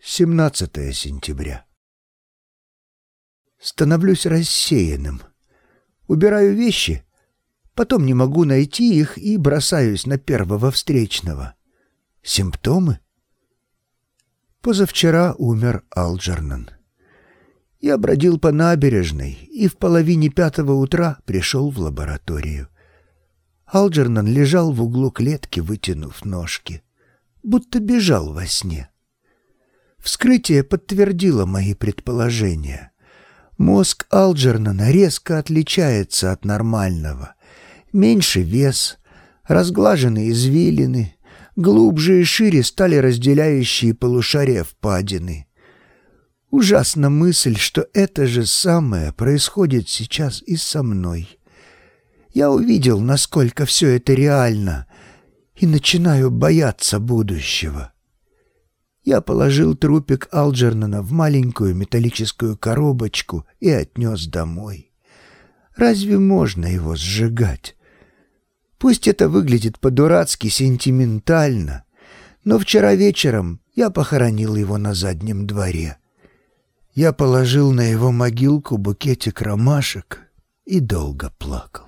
17 сентября. Становлюсь рассеянным. Убираю вещи, потом не могу найти их и бросаюсь на первого встречного. Симптомы? Позавчера умер Алджернан. Я бродил по набережной и в половине пятого утра пришел в лабораторию. Алджернан лежал в углу клетки, вытянув ножки, будто бежал во сне. Вскрытие подтвердило мои предположения. Мозг Алджернана резко отличается от нормального. Меньше вес, разглаженные извилины, глубже и шире стали разделяющие полушария впадины. Ужасна мысль, что это же самое происходит сейчас и со мной. Я увидел, насколько все это реально, и начинаю бояться будущего. Я положил трупик Алджернана в маленькую металлическую коробочку и отнес домой. Разве можно его сжигать? Пусть это выглядит по-дурацки сентиментально, но вчера вечером я похоронил его на заднем дворе. Я положил на его могилку букетик ромашек и долго плакал.